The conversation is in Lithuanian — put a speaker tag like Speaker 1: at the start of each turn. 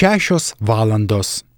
Speaker 1: šešios valandos.